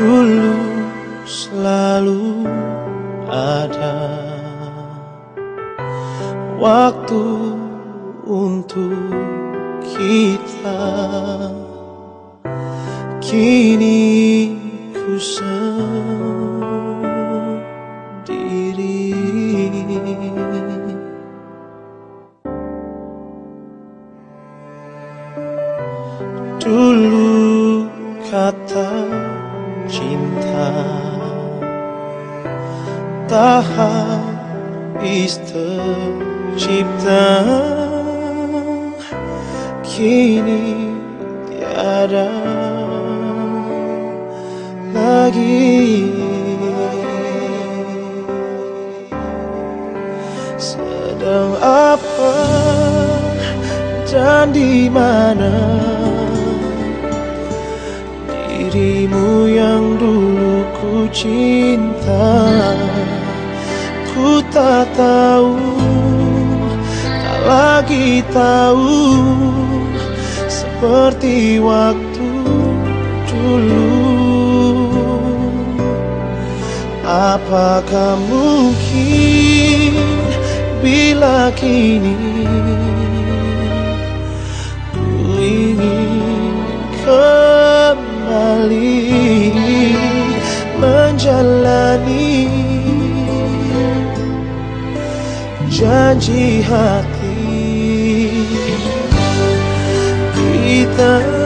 dulu selalu ada waktu untuk kita. Kini ku sendiri. Dulu kata cinta. Tak habis tercipta. Kini tiada lagi. Sedang apa dan di mana dirimu yang dulu ku cinta. Ku tak tahu tak lagi tahu seperti waktu dulu. Apakah mungkin bila kini janji hati. Kita